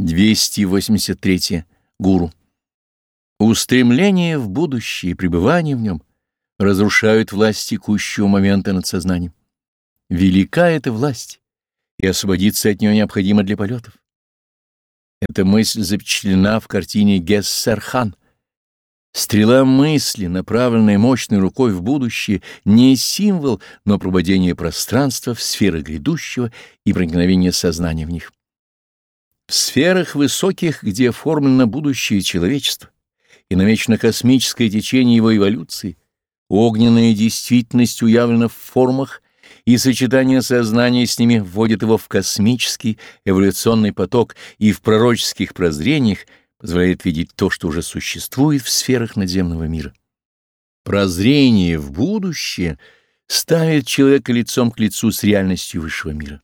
283. Гуру. Устремление в будущее и пребывание в нем разрушают власть текущего момента над сознанием. Велика эта власть, и освободиться от нее необходимо для полетов. Эта мысль запечатлена в картине Гессерхан. Стрела мысли, направленная мощной рукой в будущее, не символ, но прободение пространства в сферы грядущего и проникновение сознания в них. В сферах высоких, где оформлено будущее человечества и намечено космическое течение его эволюции, огненная действительность уявлена в формах, и сочетание сознания с ними вводит его в космический эволюционный поток и в пророческих прозрениях позволяет видеть то, что уже существует в сферах надземного мира. Прозрение в будущее ставит человека лицом к лицу с реальностью высшего мира.